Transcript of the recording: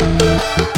Música